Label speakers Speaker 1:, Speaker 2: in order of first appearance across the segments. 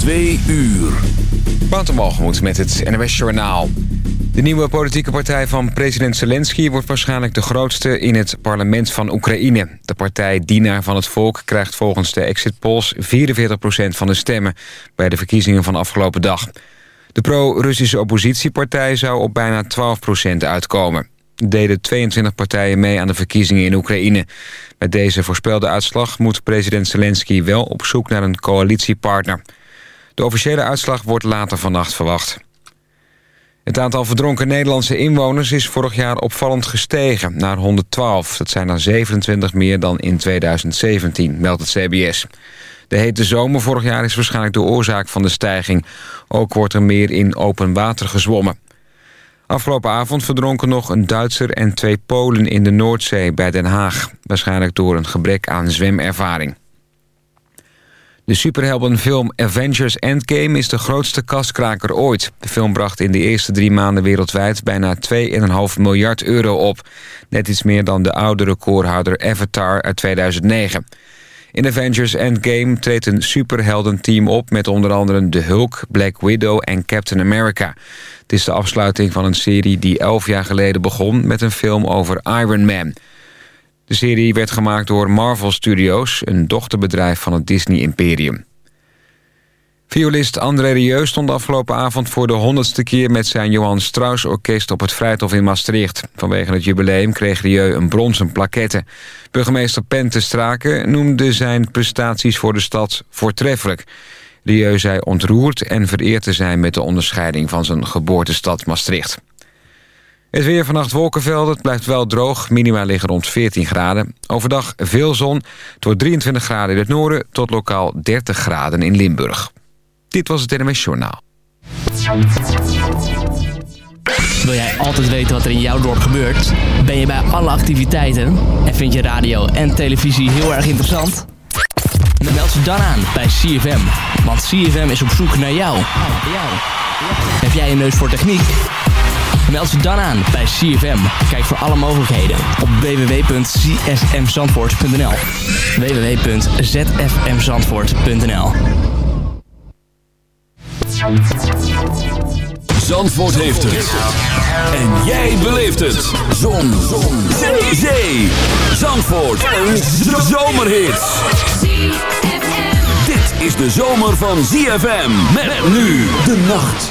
Speaker 1: Twee uur.
Speaker 2: Watermalgemoed met het NWS Journaal. De nieuwe politieke partij van president Zelensky... wordt waarschijnlijk de grootste in het parlement van Oekraïne. De partij Dienaar van het Volk krijgt volgens de exit polls... 44% van de stemmen bij de verkiezingen van afgelopen dag. De pro-Russische oppositiepartij zou op bijna 12% uitkomen. Deden 22 partijen mee aan de verkiezingen in Oekraïne. Met deze voorspelde uitslag moet president Zelensky wel op zoek naar een coalitiepartner... De officiële uitslag wordt later vannacht verwacht. Het aantal verdronken Nederlandse inwoners is vorig jaar opvallend gestegen, naar 112. Dat zijn er 27 meer dan in 2017, meldt het CBS. De hete zomer vorig jaar is waarschijnlijk de oorzaak van de stijging. Ook wordt er meer in open water gezwommen. Afgelopen avond verdronken nog een Duitser en twee Polen in de Noordzee bij Den Haag. Waarschijnlijk door een gebrek aan zwemervaring. De superheldenfilm Avengers Endgame is de grootste kaskraker ooit. De film bracht in de eerste drie maanden wereldwijd bijna 2,5 miljard euro op. Net iets meer dan de oude recordhouder Avatar uit 2009. In Avengers Endgame treedt een superheldenteam op... met onder andere de Hulk, Black Widow en Captain America. Het is de afsluiting van een serie die elf jaar geleden begon... met een film over Iron Man... De serie werd gemaakt door Marvel Studios, een dochterbedrijf van het Disney-imperium. Violist André Rieu stond afgelopen avond voor de honderdste keer... met zijn Johan Strauss Orkest op het Vrijthof in Maastricht. Vanwege het jubileum kreeg Rieu een bronzen plaquette. Burgemeester Pente Straken noemde zijn prestaties voor de stad voortreffelijk. Rieu zei ontroerd en vereerd te zijn met de onderscheiding van zijn geboortestad Maastricht. Het weer vannacht wolkenvelden, het blijft wel droog. Minima liggen rond 14 graden. Overdag veel zon. Wordt 23 graden in het noorden... tot lokaal 30 graden in Limburg. Dit was het NMS Journaal.
Speaker 3: Wil jij altijd weten wat er in jouw dorp gebeurt? Ben je bij alle activiteiten? En vind je radio en televisie heel erg interessant? Meld ze dan aan bij CFM. Want CFM is op zoek naar jou. Heb jij een neus voor techniek? Meld ze dan aan bij CFM. Kijk voor alle mogelijkheden op www.csmzandvoort.nl www.zfmzandvoort.nl
Speaker 1: Zandvoort heeft het. En jij beleeft het. Zon. Zon. Zee. Zee. Zandvoort. Een zomerhit. Dit is de zomer van ZFM. Met nu de nacht.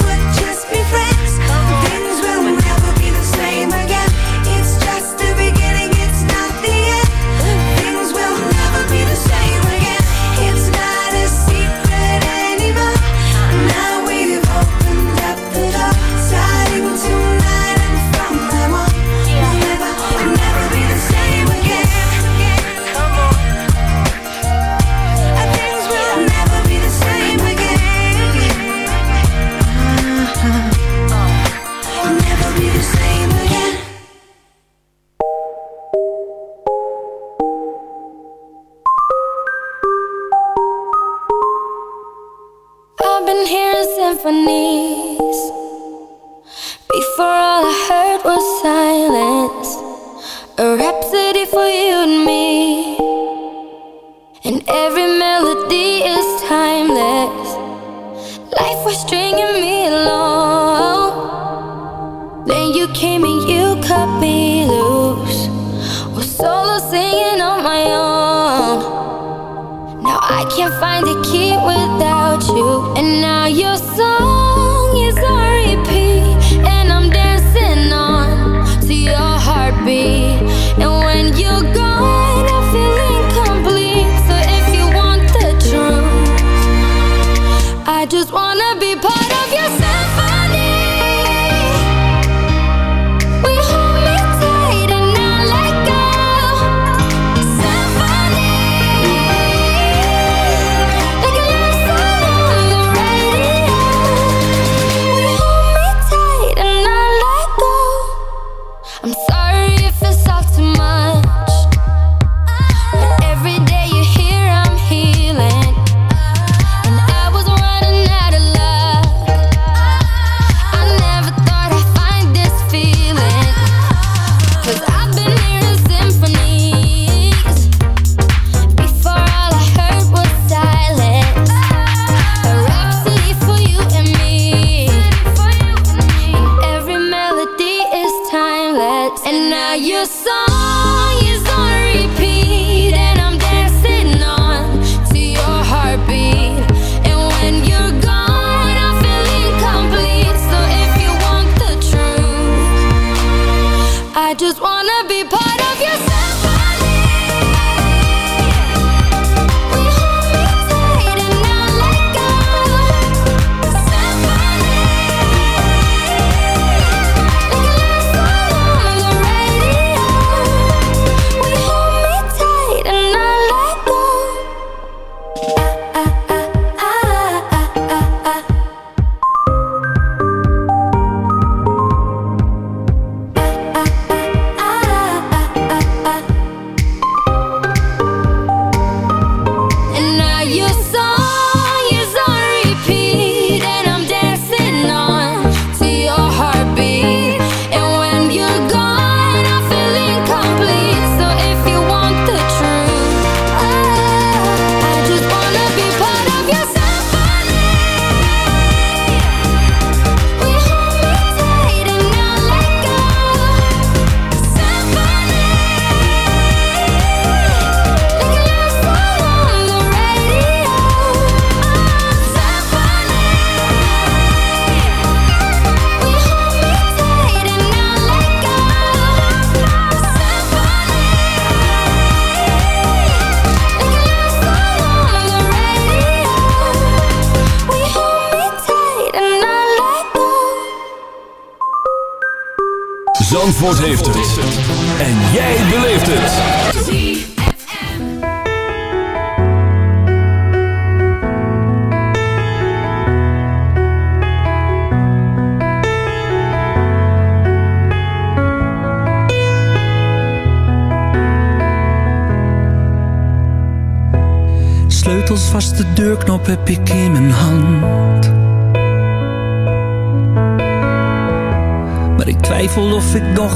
Speaker 4: can't find a key
Speaker 5: with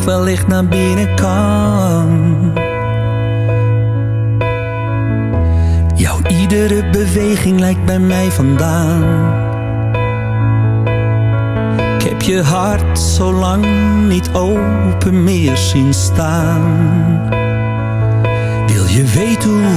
Speaker 5: wellicht naar binnen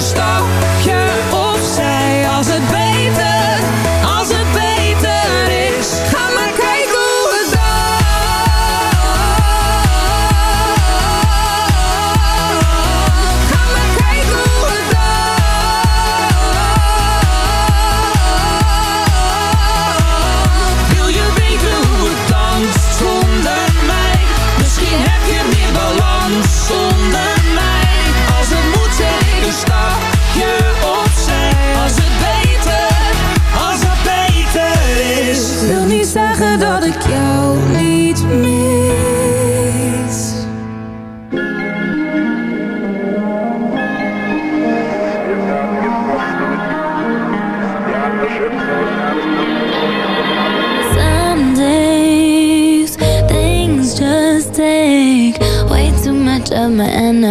Speaker 4: Stop.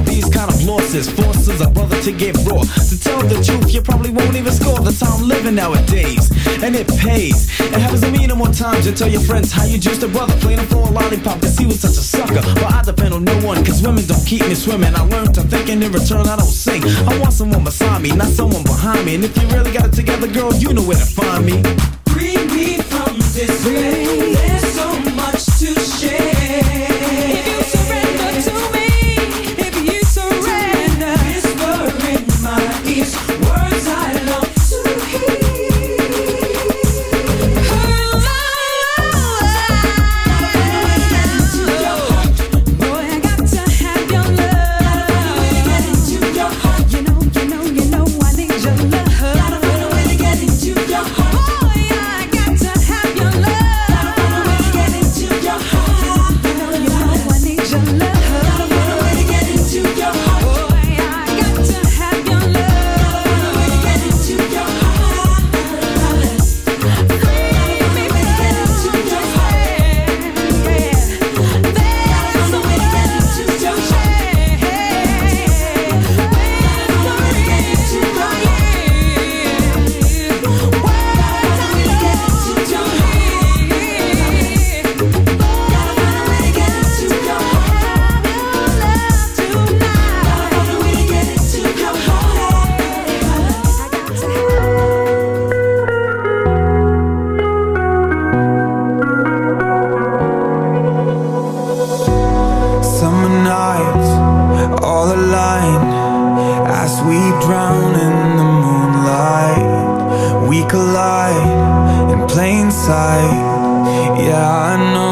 Speaker 6: These kind of losses forces a brother to get raw. To tell the truth, you probably won't even score. That's how I'm living nowadays, and it pays. It happens to me no more times. You tell your friends how you just a brother, playing for a lollipop. Cause he was such a sucker. But I depend on no one, cause women don't keep me swimming. I learned to think, and in return, I don't sing. I want someone beside me, not someone behind me. And if you really got it together, girl, you know where to find me.
Speaker 7: Free me from this. Free inside. Yeah,
Speaker 8: I know.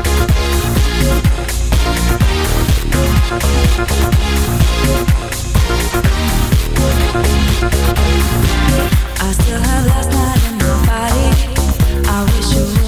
Speaker 9: I still have last night in my body. I wish you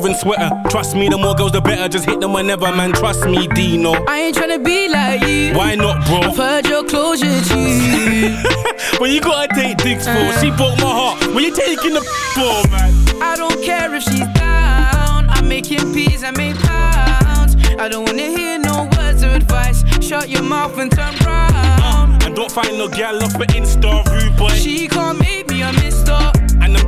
Speaker 10: even sweat her. Trust me, the more girls, the better. Just hit them whenever, man. Trust me, Deno.
Speaker 11: I ain't tryna be like you.
Speaker 10: Why not, bro?
Speaker 11: I've heard your closure, G.
Speaker 10: When you gotta take dicks for, she broke my heart. When you taking the for, man?
Speaker 11: I don't care if she's down. I'm making peas, I make pounds. I don't wanna hear no words of advice. Shut your mouth and turn round.
Speaker 10: Uh, and don't find no gal off of Insta, rude boy.
Speaker 11: She can't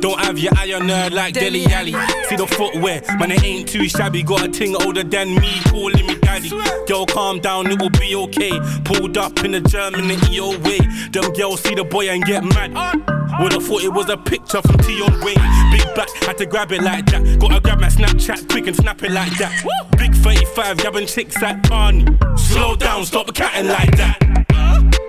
Speaker 10: don't have your eye on her like Dele Alli. See the footwear, man, it ain't too shabby. Got a ting older than me, calling me daddy. Girl, calm down, it will be okay. Pulled up in the German EO way. Them girls see the boy and get mad. Would've thought it was a picture from Tion Wayne. Big back, had to grab it like that. Gotta grab my Snapchat quick and snap it like that. Big 35, grabbing chicks at Barney. Slow down, stop catting like that.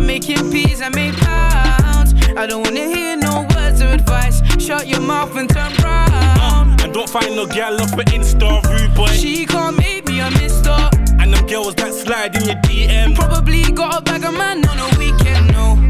Speaker 11: I'm making peas, I make pounds. I don't wanna hear no words of advice. Shut your mouth and turn round.
Speaker 10: Uh, and don't find no gal off of Insta, rude boy.
Speaker 11: She can't make me a mister.
Speaker 10: And them girls that slide in your DM.
Speaker 11: Probably got a bag of man on a weekend, no.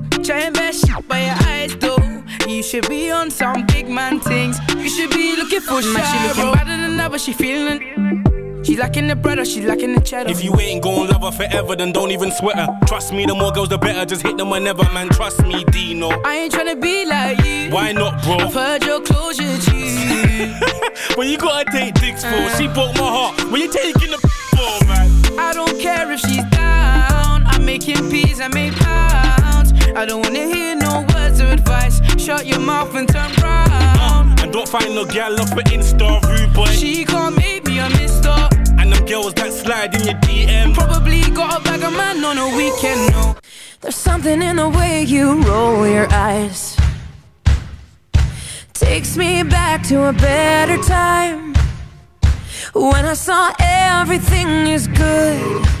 Speaker 9: Try and best shit by your eyes, though. You should be on some big man things. You should be looking for shit. She looking better than ever, she feeling. She lacking the bread or she lacking the cheddar.
Speaker 10: If you ain't gon' love her forever, then don't even sweat her. Trust me, the more girls, the better. Just hit them whenever, man. Trust me, Deno.
Speaker 9: I ain't tryna be like you.
Speaker 10: Why not, bro?
Speaker 9: I've heard your closure, G.
Speaker 10: when you gotta date dicks for, she broke my heart. When you taking the for, man?
Speaker 9: I don't care if she's down. I'm making peas, I make pounds. I don't wanna hear no words of advice. Shut your mouth and turn round.
Speaker 10: Uh, and don't find no gal off for Insta, rude boy.
Speaker 9: She can't make me a mister.
Speaker 10: And them girls that slide in your DM.
Speaker 9: Probably got a bag of man on a weekend, no. There's something in the way you roll your eyes. Takes me back to a better time. When I saw everything is good.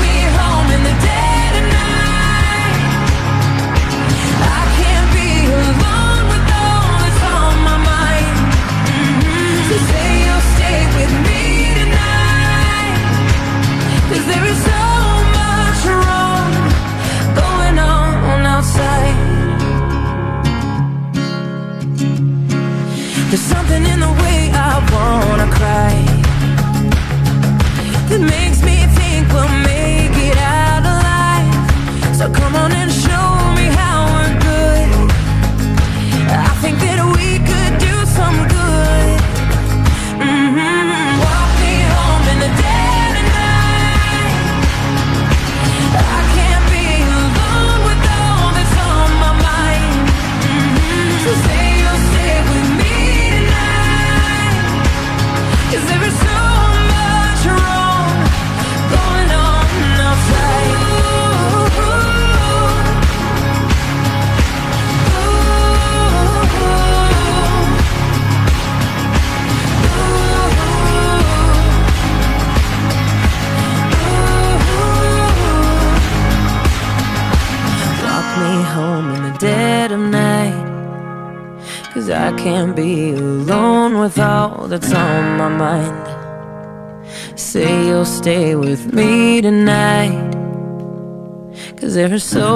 Speaker 9: so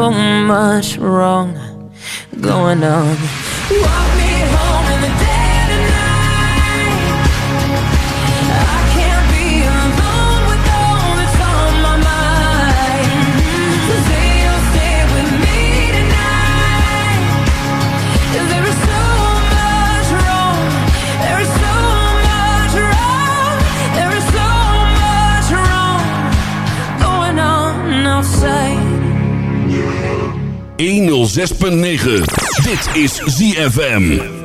Speaker 1: 106.9. Dit is ZFM.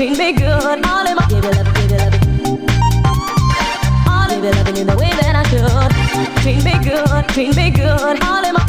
Speaker 9: treat me good. All in my give it up, give it up. All in Give me loving in the way that I should. Treat me good, treat me good. All in my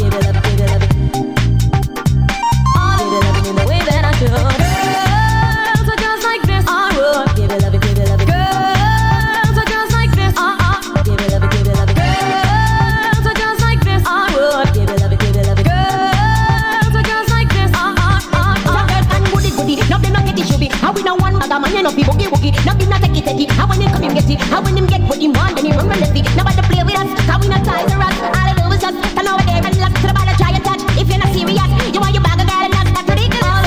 Speaker 9: it. How when him come, him get it. How when him get what he want, then he run and left it. to play with us, how we not ties or us. All I do is just turn over there and lock to the ball and
Speaker 12: try and touch. If you're not serious, you want your bag of that and that's not. All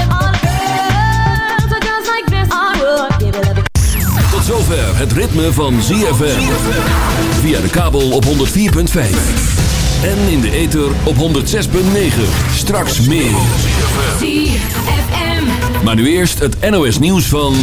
Speaker 12: all the girls like this. I would give it up.
Speaker 13: Zover het ritme van ZFM. Via de kabel op 104.5. En in de ether op 106.9. Straks meer. Maar nu eerst het NOS nieuws van...